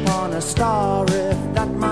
upon a star if that might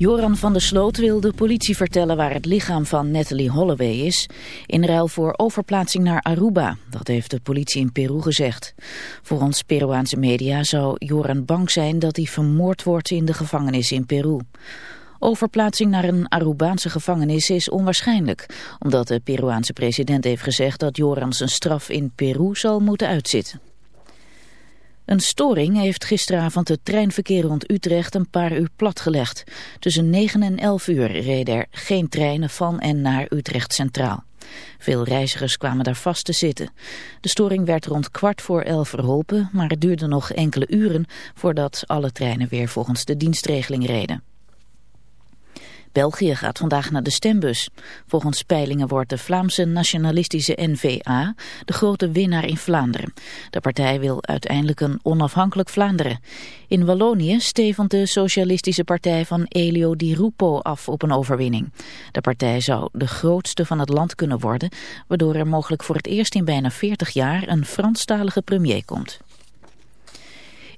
Joran van der Sloot wil de politie vertellen waar het lichaam van Natalie Holloway is... in ruil voor overplaatsing naar Aruba. Dat heeft de politie in Peru gezegd. Volgens Peruaanse media zou Joran bang zijn dat hij vermoord wordt in de gevangenis in Peru. Overplaatsing naar een Arubaanse gevangenis is onwaarschijnlijk... omdat de Peruaanse president heeft gezegd dat Joran zijn straf in Peru zal moeten uitzitten. Een storing heeft gisteravond het treinverkeer rond Utrecht een paar uur platgelegd. Tussen 9 en 11 uur reden er geen treinen van en naar Utrecht Centraal. Veel reizigers kwamen daar vast te zitten. De storing werd rond kwart voor elf verholpen, maar het duurde nog enkele uren voordat alle treinen weer volgens de dienstregeling reden. België gaat vandaag naar de stembus. Volgens peilingen wordt de Vlaamse nationalistische N-VA de grote winnaar in Vlaanderen. De partij wil uiteindelijk een onafhankelijk Vlaanderen. In Wallonië stevend de socialistische partij van Elio Di Rupo af op een overwinning. De partij zou de grootste van het land kunnen worden, waardoor er mogelijk voor het eerst in bijna 40 jaar een Franstalige premier komt.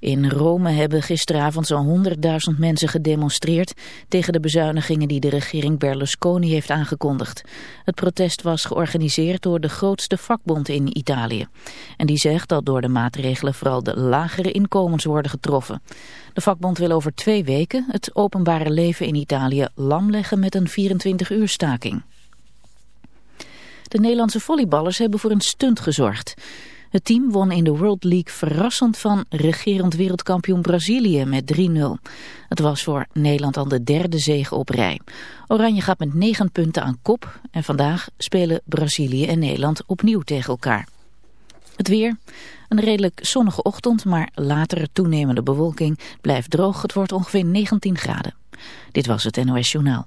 In Rome hebben gisteravond zo'n 100.000 mensen gedemonstreerd tegen de bezuinigingen die de regering Berlusconi heeft aangekondigd. Het protest was georganiseerd door de grootste vakbond in Italië. En die zegt dat door de maatregelen vooral de lagere inkomens worden getroffen. De vakbond wil over twee weken het openbare leven in Italië lamleggen met een 24-uur staking. De Nederlandse volleyballers hebben voor een stunt gezorgd. Het team won in de World League verrassend van regerend wereldkampioen Brazilië met 3-0. Het was voor Nederland al de derde zege op rij. Oranje gaat met 9 punten aan kop en vandaag spelen Brazilië en Nederland opnieuw tegen elkaar. Het weer, een redelijk zonnige ochtend, maar later toenemende bewolking blijft droog. Het wordt ongeveer 19 graden. Dit was het NOS Journaal.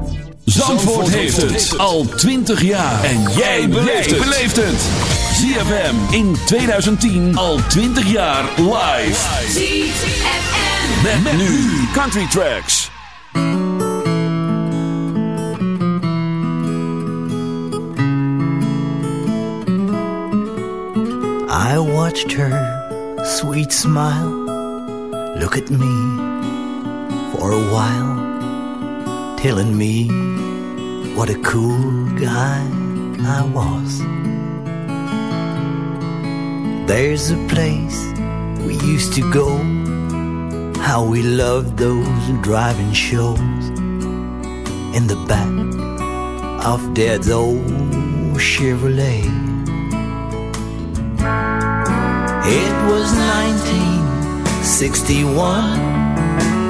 Zandvoort heeft het al 20 jaar. En jij beleeft het. ZFM in 2010 al 20 jaar live. ZFM. Met, met nu Country Tracks. I watched her sweet smile look at me for a while, telling me what a cool guy I was. There's a place we used to go, how we loved those driving shows in the back of Dad's old Chevrolet. It was 1961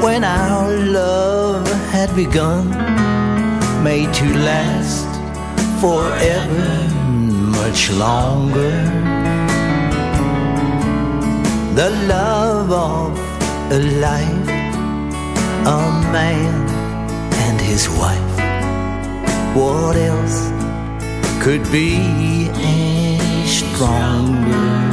when our love had begun, made to last forever, much longer. The love of a life, a man and his wife. What else could be any stronger?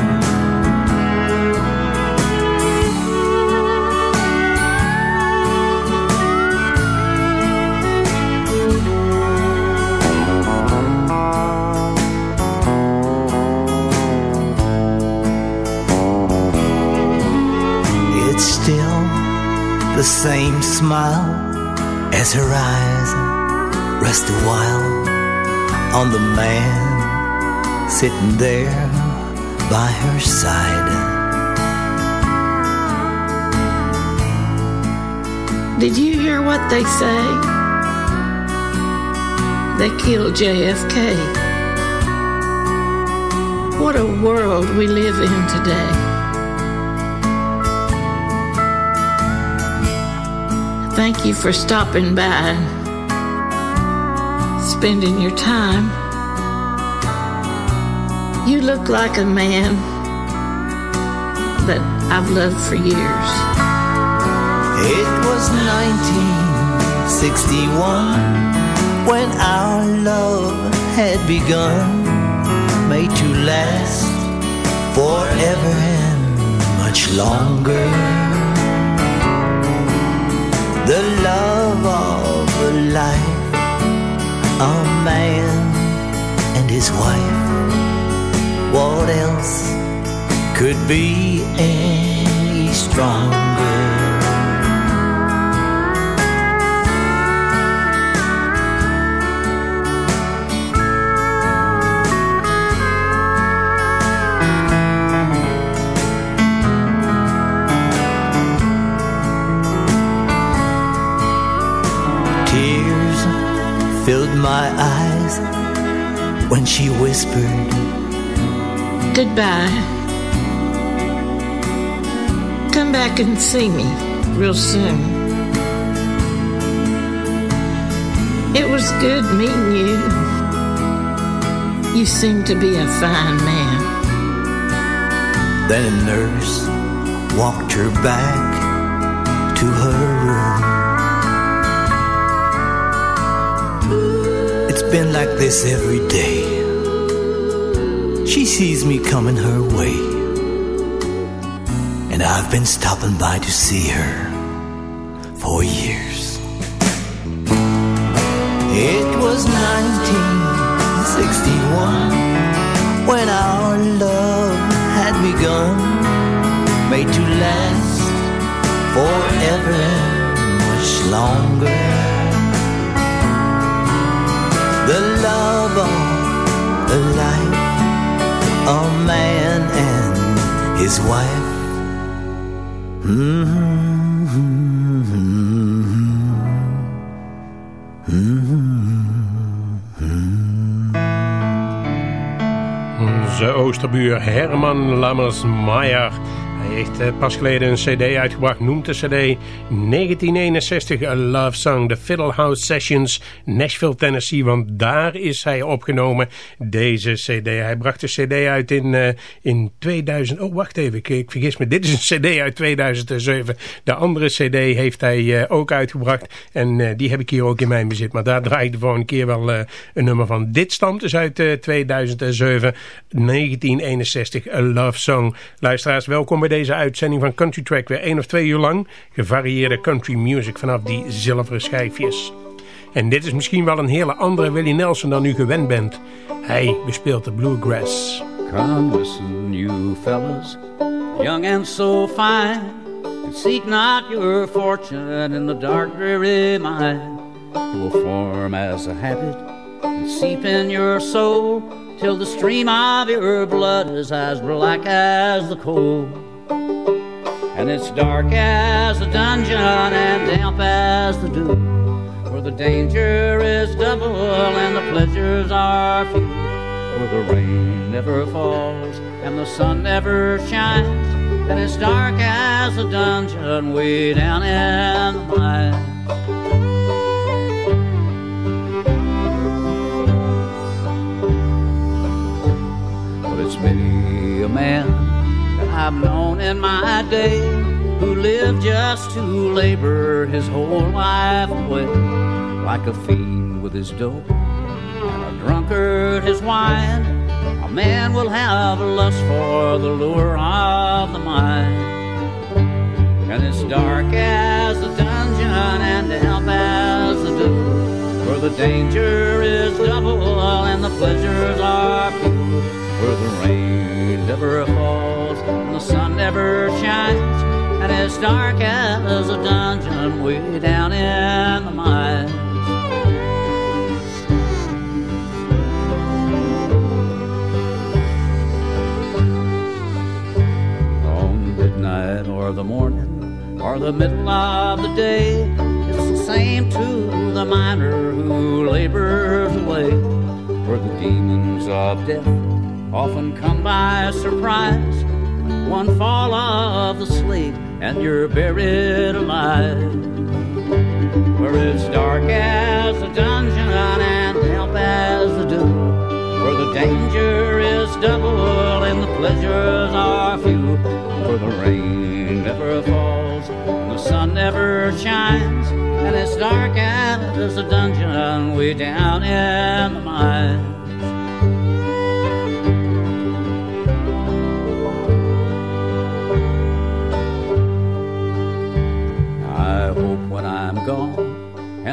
The same smile as her eyes rest a while on the man sitting there by her side. Did you hear what they say? They killed JFK. What a world we live in today. Thank you for stopping by spending your time. You look like a man that I've loved for years. It was 1961 when our love had begun, made to last forever and much longer. The love of a life, a man and his wife. What else could be any stronger? When she whispered, Goodbye. Come back and see me real soon. It was good meeting you. You seem to be a fine man. Then a nurse walked her back to her been like this every day. She sees me coming her way. And I've been stopping by to see her for years. It was 1961 when our love had begun, made to last forever much longer. the love of the life of man and his wife. Mm -hmm. Onze oosterbuur Herman Lammers Maier heeft eh, pas geleden een cd uitgebracht, noemt de cd 1961 A Love Song, The Fiddle House Sessions, Nashville, Tennessee. Want daar is hij opgenomen, deze cd. Hij bracht de cd uit in, uh, in 2000. Oh, wacht even, ik, vergis me. Dit is een cd uit 2007. De andere cd heeft hij uh, ook uitgebracht. En die heb ik hier ook in mijn bezit. Maar daar draai ik de volgende keer wel een nummer van. Dit stamt dus uit 2007, 1961, A Love Song. Luisteraars, welkom bij deze uitzending van Country Track. Weer één of twee uur lang gevarieerde country music vanaf die zilveren schijfjes. En dit is misschien wel een hele andere Willie Nelson dan u gewend bent. Hij bespeelt de bluegrass. Come listen, you fellas, young and so fine. And seek not your fortune in the dark, dreary mine. It will form as a habit and seep in your soul till the stream of your blood is as black as the coal. And it's dark as a dungeon and damp as the dew, where the danger is double and the pleasures are few, where the rain never falls and the sun never shines, and it's dark as a dungeon way down in the mines. But it's many a man I've known in my day who lived just to labor his whole life away like a fiend with his dope and a drunkard his wine. A man will have a lust for the lure of the mind, and it's dark as the dungeon and damp as the dew, where the danger is double and the pleasures are few, where the rain never falls the sun never shines, and it's dark as a dungeon way down in the mines. On midnight or the morning or the middle of the day, it's the same to the miner who labors away, for the demons of death often come by surprise. One fall of the slate and you're buried alive. Where it's dark as a dungeon and damp as the dew. Where the danger is double and the pleasures are few. Where the rain never falls and the sun never shines. And it's dark as a dungeon way down in the mines.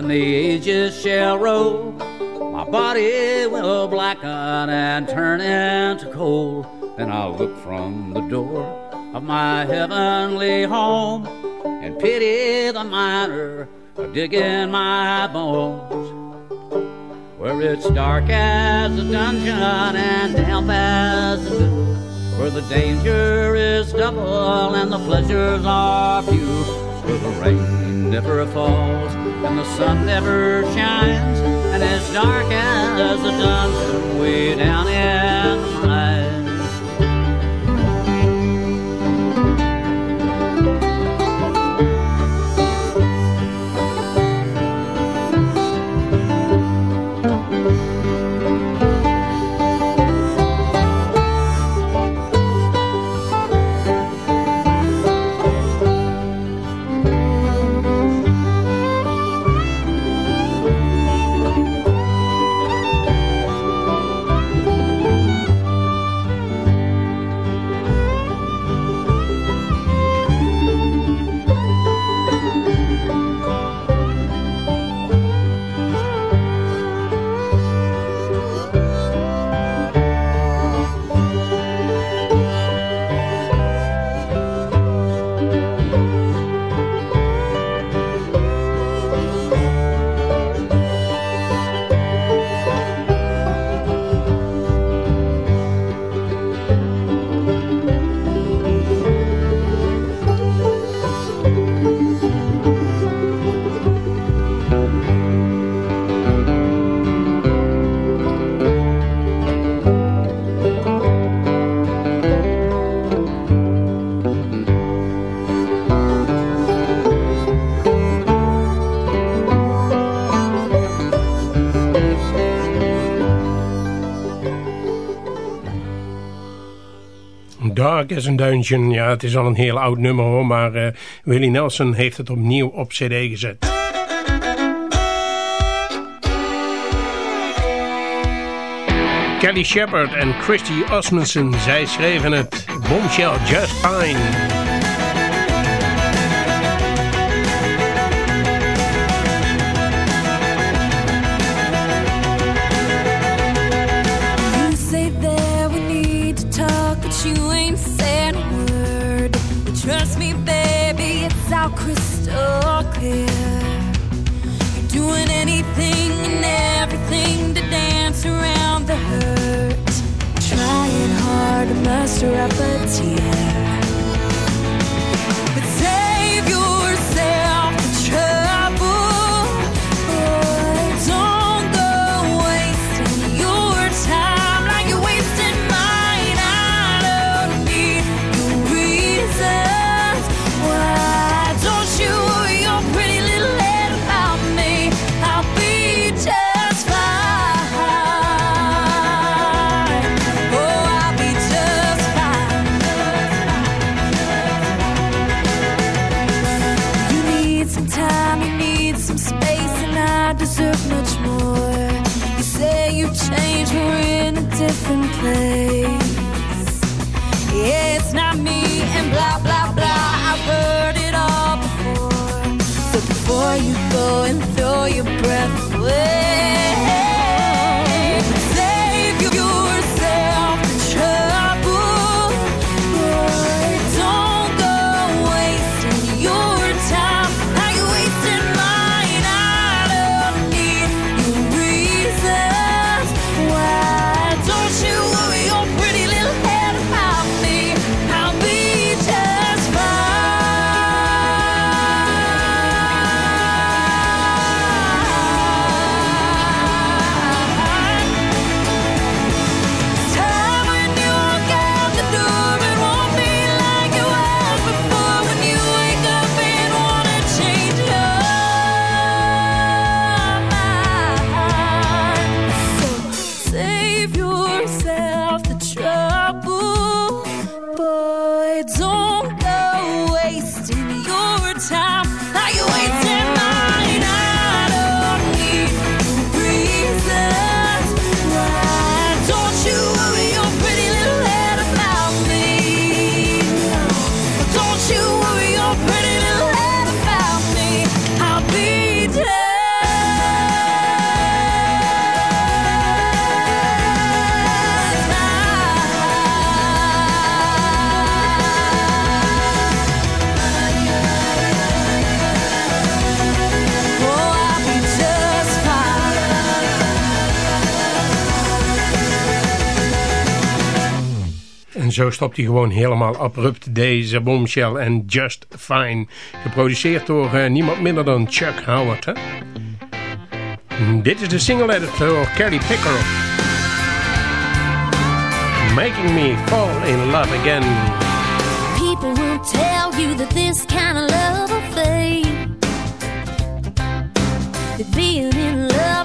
The ages shall roll, my body will blacken and turn into coal. Then I'll look from the door of my heavenly home and pity the miner digging my bones. Where it's dark as a dungeon and damp as the dew, where the danger is double and the pleasures are few where the rain never falls and the sun never shines, and it's dark as a dungeon way down in Is een Dungeon. Ja, het is al een heel oud nummer hoor, maar uh, Willie Nelson heeft het opnieuw op cd gezet. Kelly Shepard en Christy Osmondson, zij schreven het Bombshell Just Fine. to apathy. space. En zo stopt hij gewoon helemaal abrupt deze bombshell en Just Fine. Geproduceerd door eh, niemand minder dan Chuck Howard. Mm, dit is de single editor door Kelly Pickle. Making me fall in love again. People will tell you that this kind of love will fade. That being in love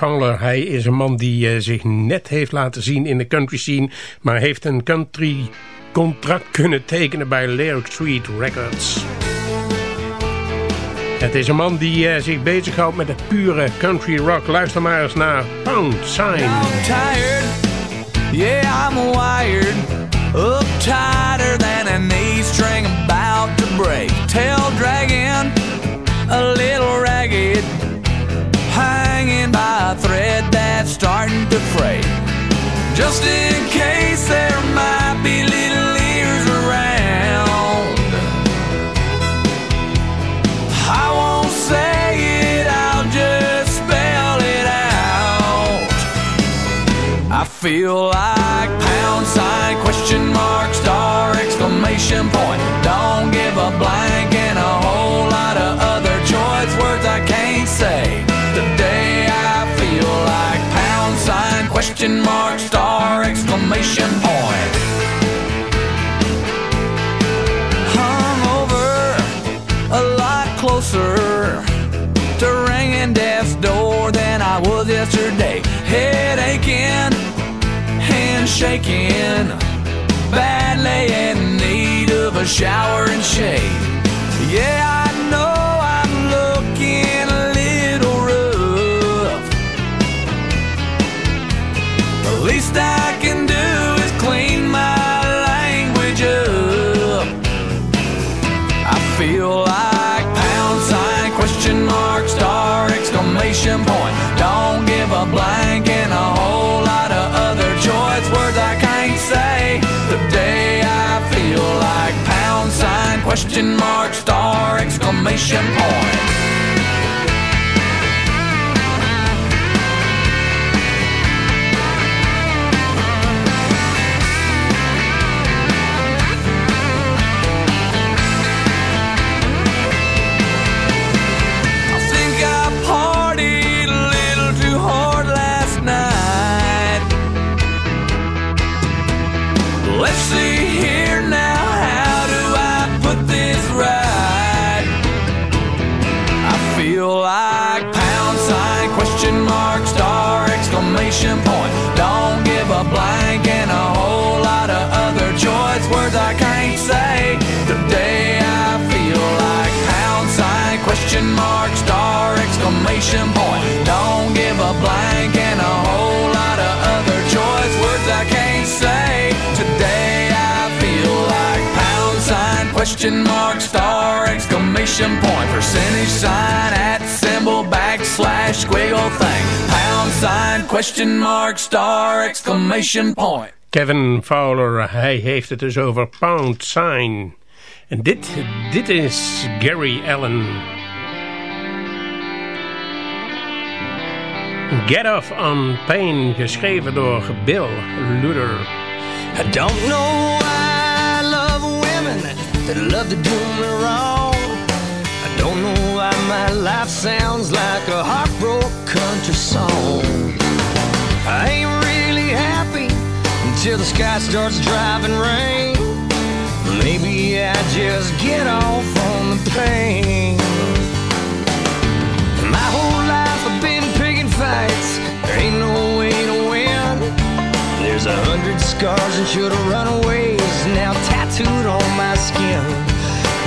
Fowler, hij is een man die eh, zich net heeft laten zien in de country scene, maar heeft een country contract kunnen tekenen bij Lyric Street Records. Het is een man die eh, zich bezighoudt met de pure country rock. Luister maar eens naar Pound Sign. I'm tired, yeah, I'm wired. Up tighter than an A string about to break. Tail dragging, a little ragged. Hanging by a thread that's starting to fray. Just in case there might be little ears around. I won't say it, I'll just spell it out. I feel like Head aching, hand shaking, badly in need of a shower and shade. Yeah, I know question mark, star, exclamation point. Exclamation point. Don't give a blank and a whole lot of other choice words I can't say. Today I feel like pound sign, question mark, star, exclamation point. Percentage sign, at symbol, backslash, squiggle thing. Pound sign, question mark, star, exclamation point. Kevin Fowler, hij heeft het dus over Pound Sign. En dit, dit is Gary Allan. Get Off on Pain, geschreven door Bill Luder. I don't know why I love women that love to do me wrong. I don't know why my life sounds like a heartbroken country song. I ain't really happy until the sky starts driving rain. Maybe I just get off on the pain. There's a hundred scars and shoulda run runaways now tattooed on my skin.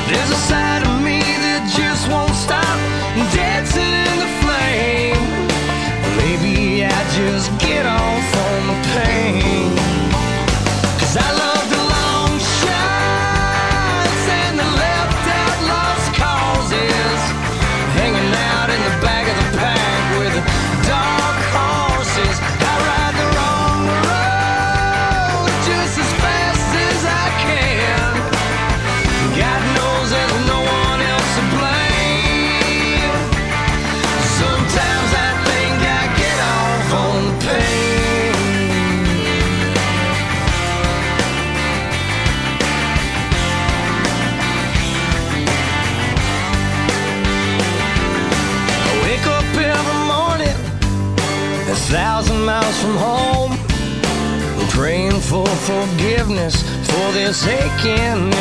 There's a side of me that just won't stop dancing in the flame. Maybe I just get on this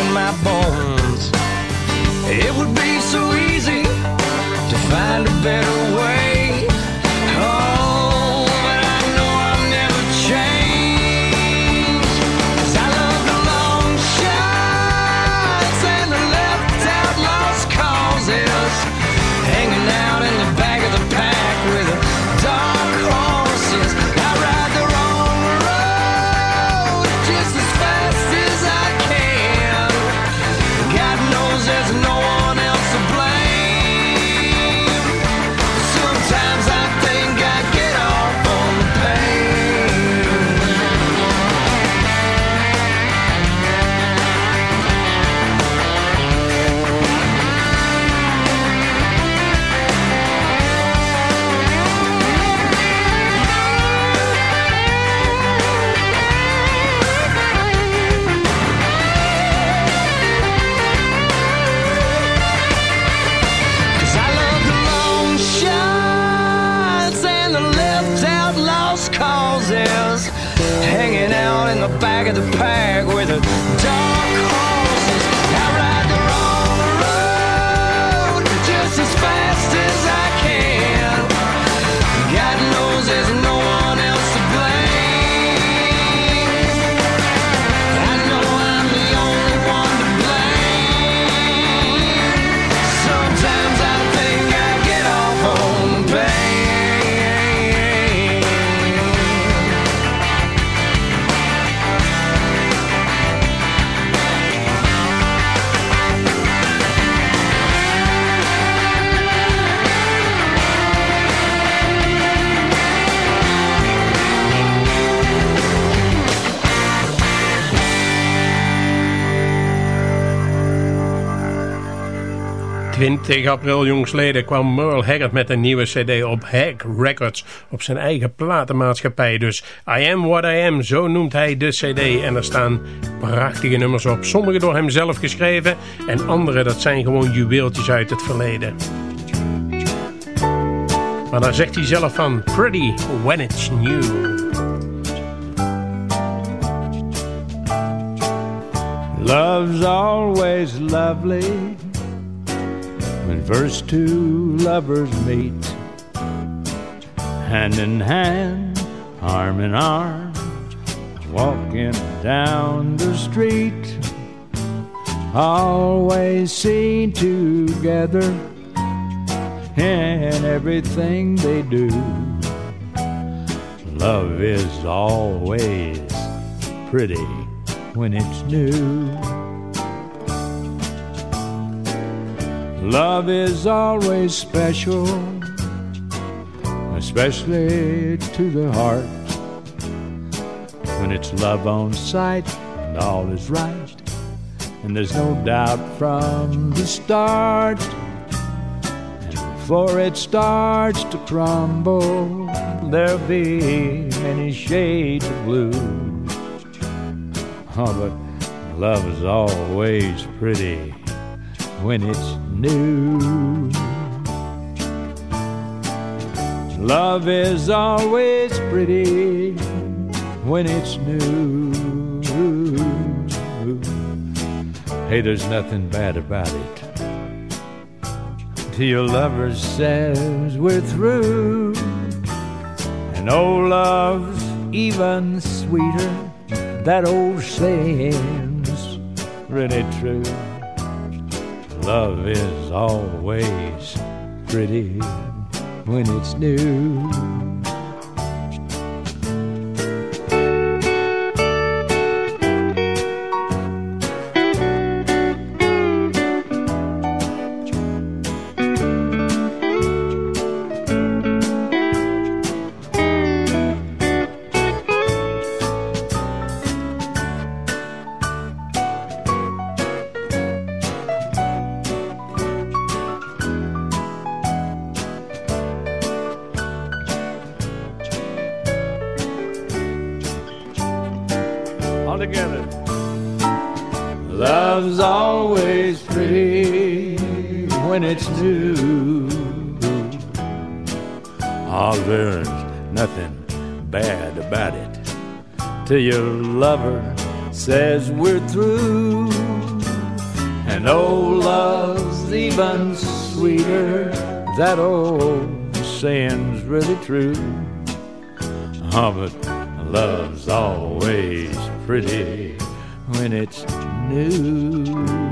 ...20 april jongsleden kwam Merle Haggard met een nieuwe cd op Hag Records... op zijn eigen platenmaatschappij. Dus I Am What I Am, zo noemt hij de cd. En er staan prachtige nummers op. Sommige door hem zelf geschreven... en andere dat zijn gewoon juweeltjes uit het verleden. Maar daar zegt hij zelf van... Pretty when it's new. Love's always lovely when first two lovers meet, hand in hand, arm in arm, walking down the street. Always seen together in everything they do. Love is always pretty when it's new. Love is always special, especially to the heart. When it's love on sight and all is right, and there's no doubt from the start. Before it starts to crumble, there'll be many shades of blue. Oh, but love is always pretty when it's new. Love is always pretty when it's new. Hey, there's nothing bad about it. Till your lover says we're through. And old love's even sweeter. That old saying's really true. Love is always pretty when it's new. Till your lover says we're through. And old love's even sweeter. That old saying's really true. Oh, but love's always pretty when it's new.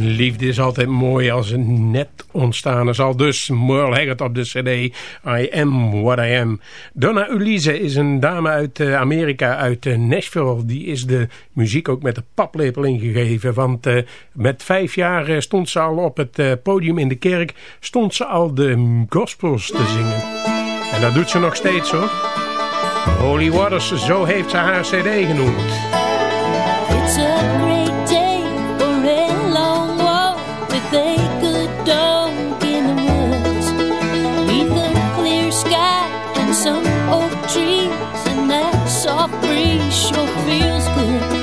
Liefde is altijd mooi als een net ontstaan is. Al dus Merle Haggard op de cd I Am What I Am. Donna Ulise is een dame uit eh, Amerika, uit eh, Nashville. Die is de muziek ook met de paplepel ingegeven. Want eh, met vijf jaar stond ze al op het podium in de kerk. Stond ze al de gospels te zingen. En dat doet ze nog steeds hoor. Holy Waters, zo heeft ze haar cd genoemd. Breeze sure feels good.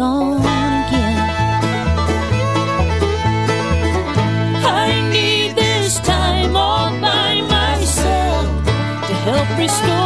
On again. I need this time all by myself to help restore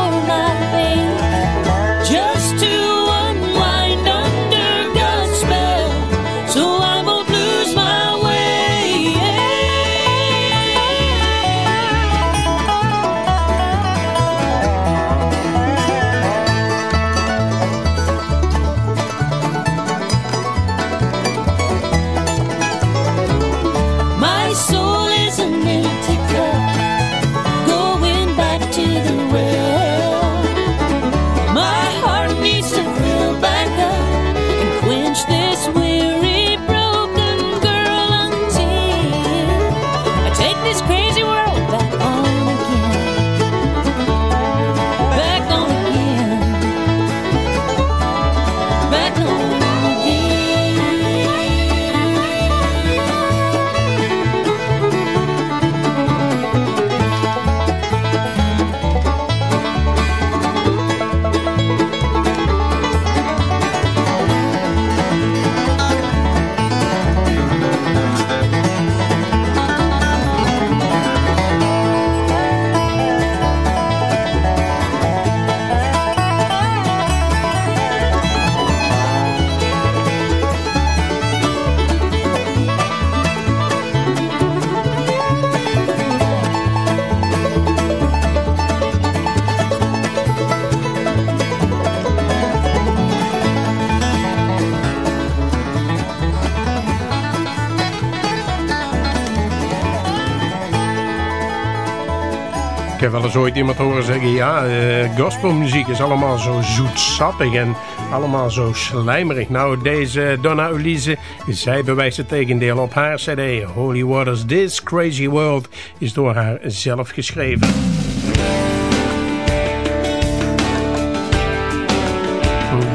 Ik heb wel eens ooit iemand horen zeggen... ja, eh, gospelmuziek is allemaal zo zoetsappig en allemaal zo slijmerig. Nou, deze Donna Ulise, zij bewijst het tegendeel op haar cd. Holy Waters, This Crazy World is door haar zelf geschreven.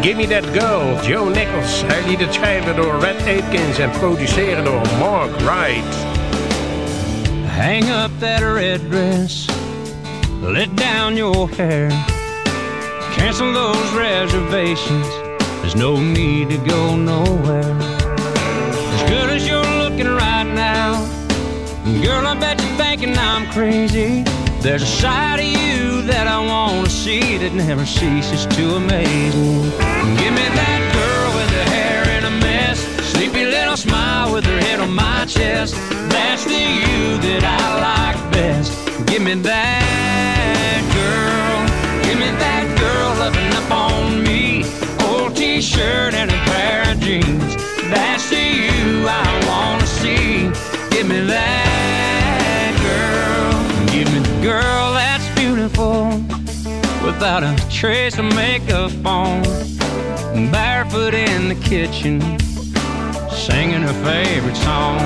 Gimme That Girl, Joe Nichols. Hij liet het schrijven door Red Atkins en produceren door Mark Wright. Hang up that red dress, let down your hair, cancel those reservations. There's no need to go nowhere. As good as you're looking right now, girl, I bet you're thinking I'm crazy. There's a side of you that I want to see that never ceases to amaze me. Give me that girl with her hair in a mess, sleepy little smile with her head on my chest. That's the you that I like best. Give me that t-shirt and a pair of jeans. That's the you I wanna see. Give me that girl, give me the girl that's beautiful without a trace of makeup on. Barefoot in the kitchen, singing her favorite song.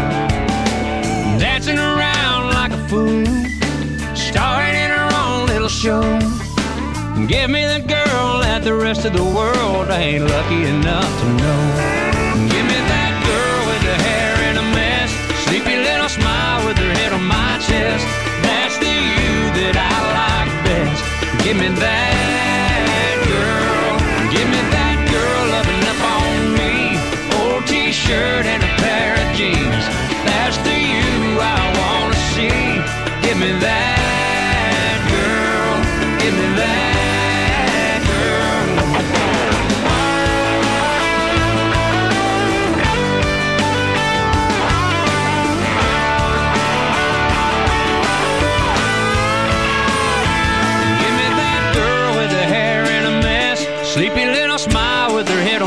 Dancing around like a fool, starring in her own little show. Give me the girl that the rest of the world ain't lucky enough to know. Give me that girl with the hair in a mess, sleepy little smile with her head on my chest. That's the you that I like best. Give me that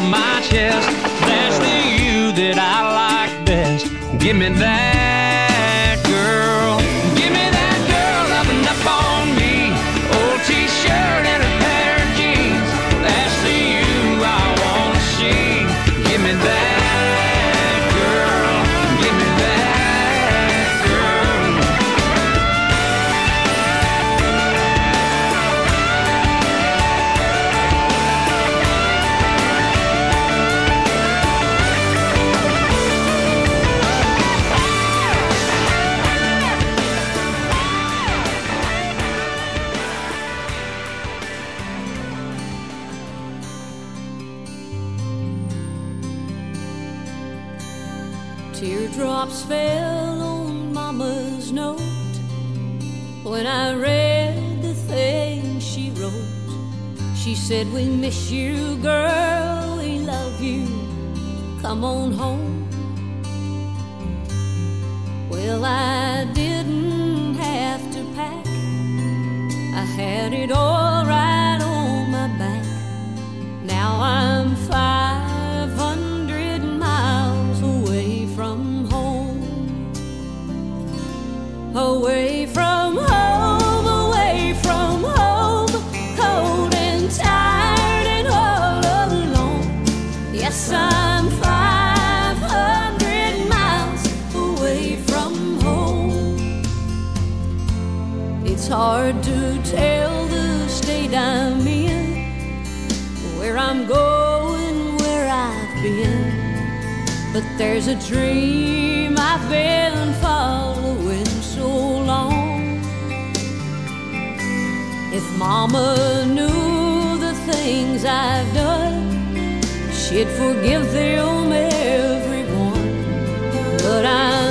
from my chest. That's the you that I like best. Give me that. Miss you, girl, we love you. Come on home. There's a dream I've been following so long. If Mama knew the things I've done, she'd forgive them everyone. But I'm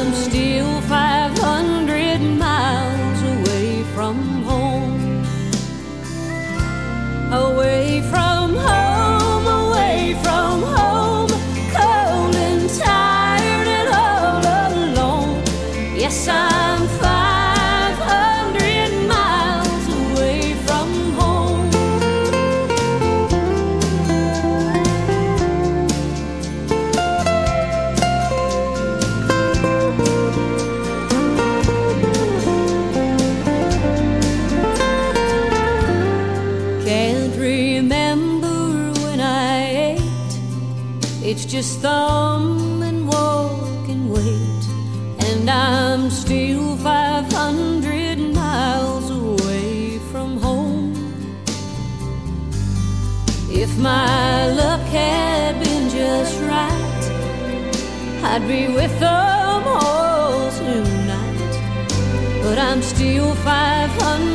be with them all tonight. But I'm still 500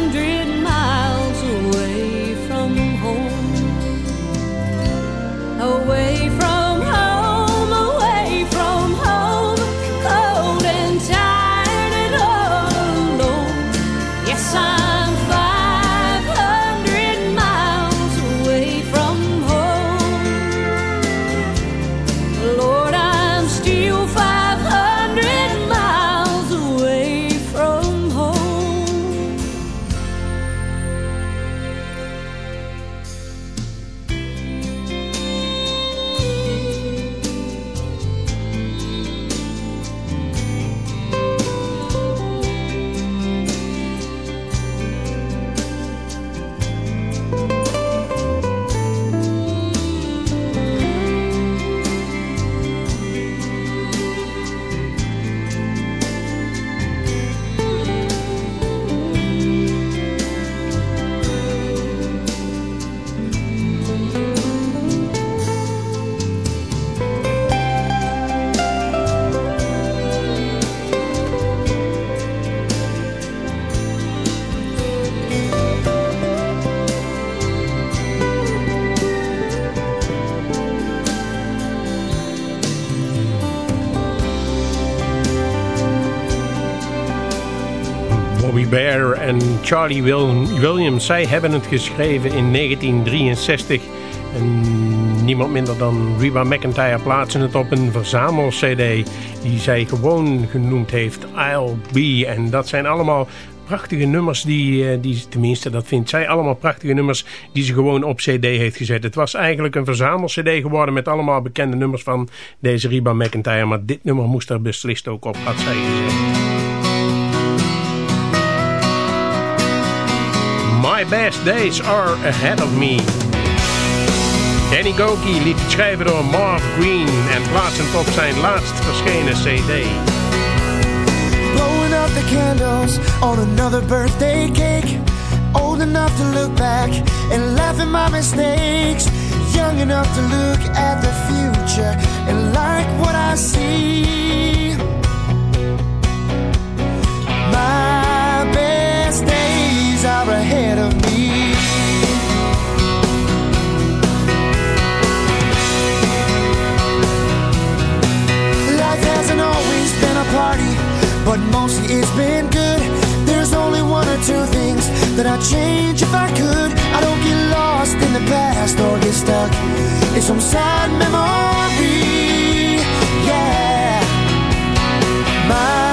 Charlie Wil- Williams, zij hebben het geschreven in 1963. En niemand minder dan Reba McIntyre plaatsen het op een verzamel-cd die zij gewoon genoemd heeft I'll Be. En dat zijn allemaal prachtige nummers die, eh, die, tenminste dat vindt zij allemaal prachtige nummers die ze gewoon op cd heeft gezet. Het was eigenlijk een verzamel-cd geworden met allemaal bekende nummers van deze Reba McIntyre, maar dit nummer moest er beslist ook op, had zij gezegd. My best days are ahead of me. Danny Goki liet het schrijven door Marv Green en plaatsend op zijn laatst verschenen cd. Blowing up the candles on another birthday cake. Old enough to look back and laugh at my mistakes. Young enough to look at the future and like what I see. Are ahead of me. Life hasn't always been a party, but mostly it's been good. There's only one or two things that I'd change if I could. I don't get lost in the past or get stuck in some sad memory. Yeah, my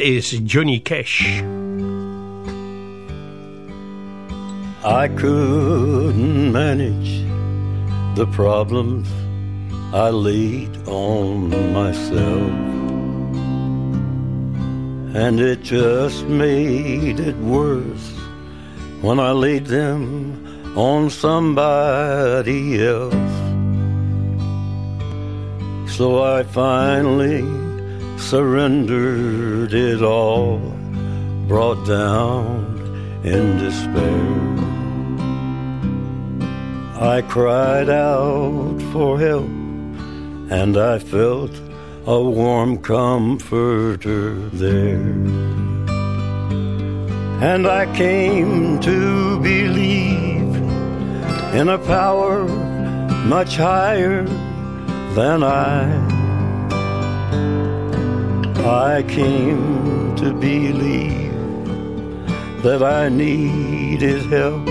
is Johnny Cash. I couldn't manage the problems I laid on myself. And it just made it worse when I laid them on somebody else. So I finally surrendered it all, brought down in despair. I cried out for help, and I felt a warm comforter there. And I came to believe in a power much higher than I. I came to believe that I needed help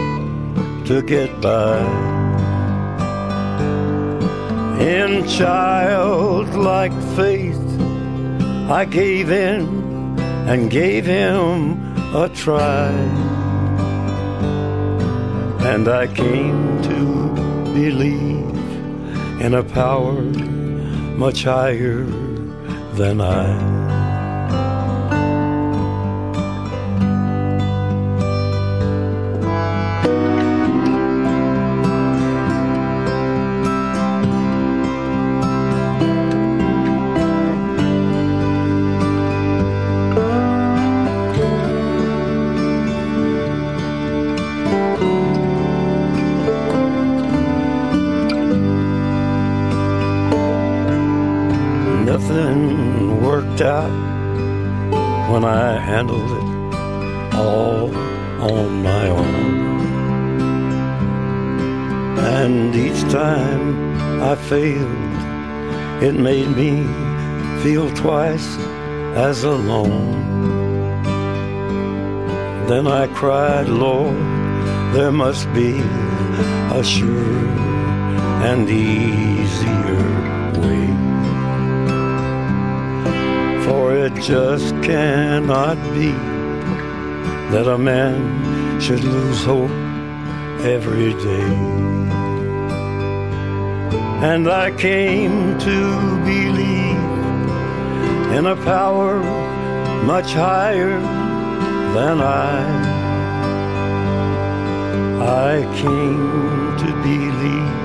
to get by. In childlike faith, I gave in and gave him a try. And I came to believe in a power much higher than I. failed, it made me feel twice as alone. Then I cried, Lord, there must be a sure and easier way. For it just cannot be that a man should lose hope every day. And I came to believe in a power much higher than I. I came to believe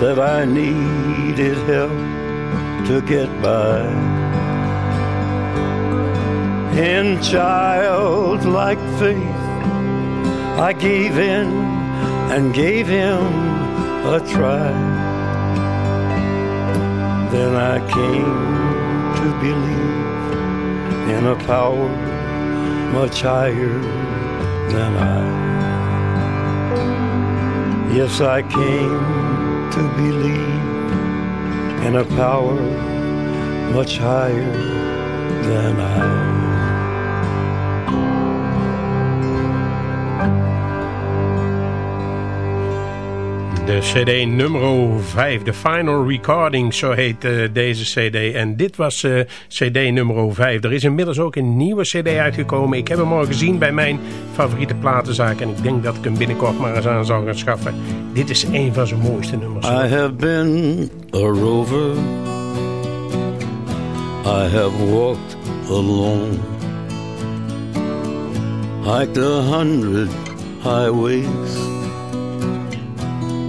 that I needed help to get by. In childlike faith, I gave in and gave him a try. Then I came to believe in a power much higher than I. Yes, I came to believe in a power much higher than I. De cd nummer 5, de Final Recording, zo heet eh, deze cd. En dit was eh, cd nummer 5. Er is inmiddels ook een nieuwe cd uitgekomen. Ik heb hem al gezien bij mijn favoriete platenzaak. En ik denk dat ik hem binnenkort maar eens aan zal gaan schaffen. Dit is een van zijn mooiste nummers. I have been a rover. I have walked alone. Hiked a hundred highways.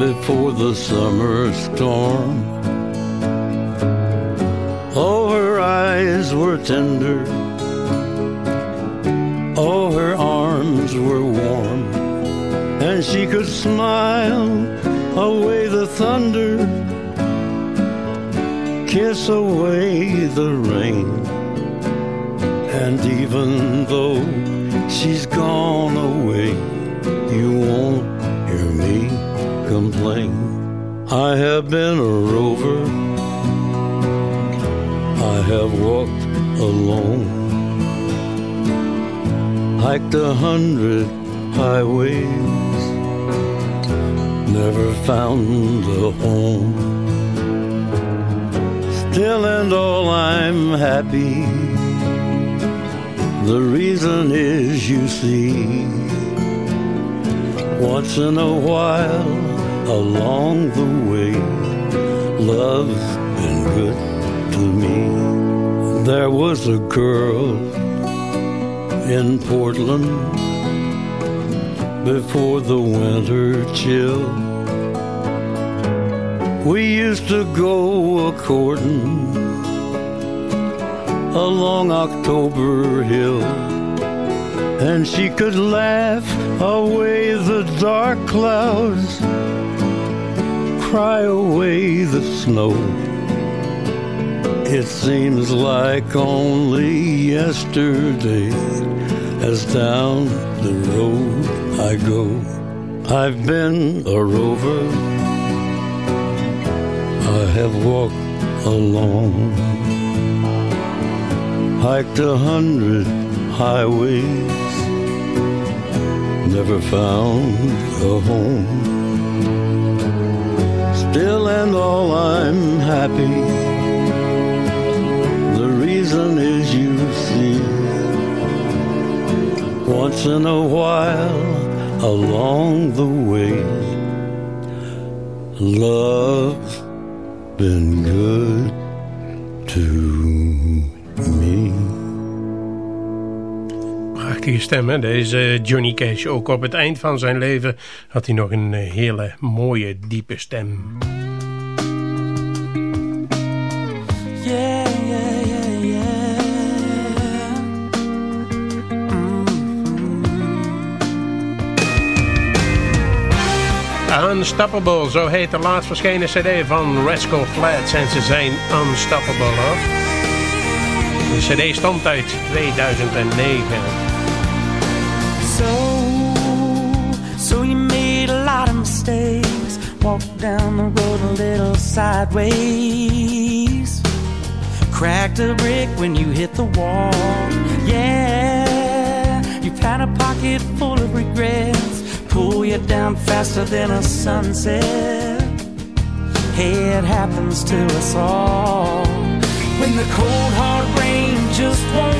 before the summer storm. Oh, her eyes were tender. Oh, her arms were warm. And she could smile away the thunder, kiss away the rain. And even though she's gone away, you won't complain. I have been a rover. I have walked alone. Hiked a hundred highways. Never found a home. Still and all I'm happy. The reason is you see once in a while along the way. Love's been good to me. There was a girl in Portland before the winter chill. We used to go a courting along October Hill and she could laugh away the dark clouds, cry away the snow. It seems like only yesterday, as down the road I go. I've been a rover, I have walked alone, hiked a hundred highways never found a home. Still and all I'm happy. The reason is you see, once in a while along the way, love's been good to Prachtige stem, hè? deze Johnny Cash. Ook op het eind van zijn leven had hij nog een eh, hele mooie, diepe stem. Yeah, yeah, yeah, yeah. Unstoppable, zo heet de laatst verschenen cd van Rascal Flatts. En ze zijn unstoppable, hoor. De cd stond uit 2009. Walked down the road a little sideways. Cracked a brick when you hit the wall. Yeah, you've had a pocket full of regrets. Pull you down faster than a sunset. Hey, it happens to us all. When the cold hard rain just won't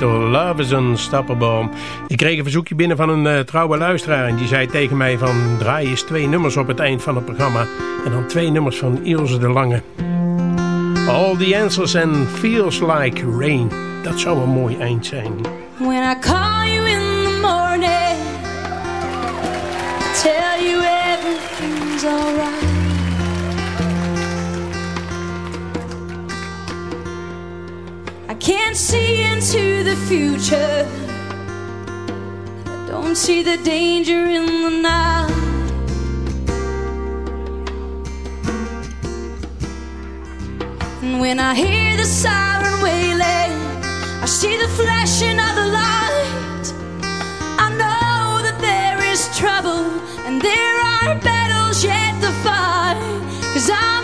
titel Love is Unstoppable. Ik kreeg een verzoekje binnen van een eh, trouwe luisteraar. En die zei tegen mij van draai eens twee nummers op het eind van het programma. En dan twee nummers van Ilse de Lange. All the Answers and Feels Like Rain. Dat zou een mooi eind zijn. When I call you in the morning, tell you everything's alright. Can't see into the future. I don't see the danger in the night. And when I hear the siren wailing, I see the flashing of the light. I know that there is trouble and there are battles yet to fight. Cause I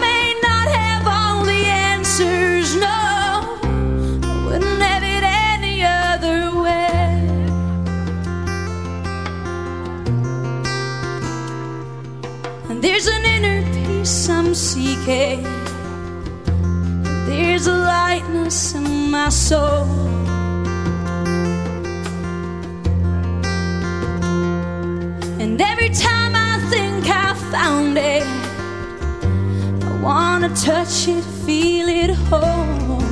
I'm seeking. There's a lightness in my soul. And every time I think I found it, I wanna touch it, feel it whole.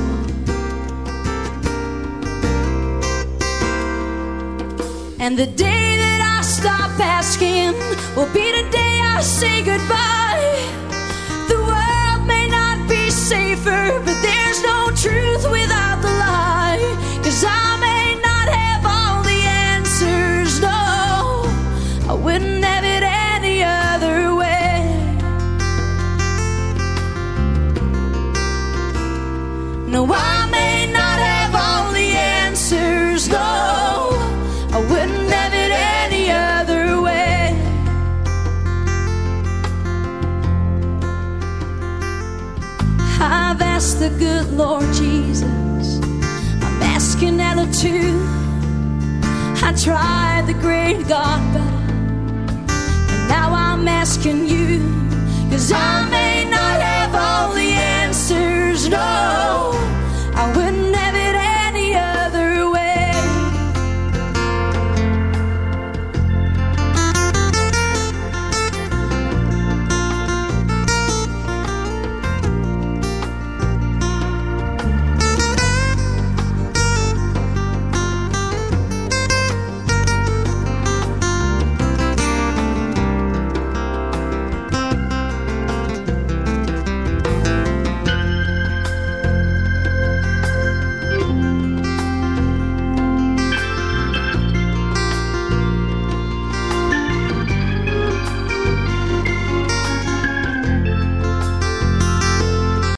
And the day that I stop asking will be the day I say goodbye. Safer, but there's no truth without the lie. Cause I may not have all the answers, no. I wouldn't have it any other way. No, I good Lord Jesus. I'm asking attitude. I tried the great God, but and now I'm asking you. Cause I may not have all the answers, no.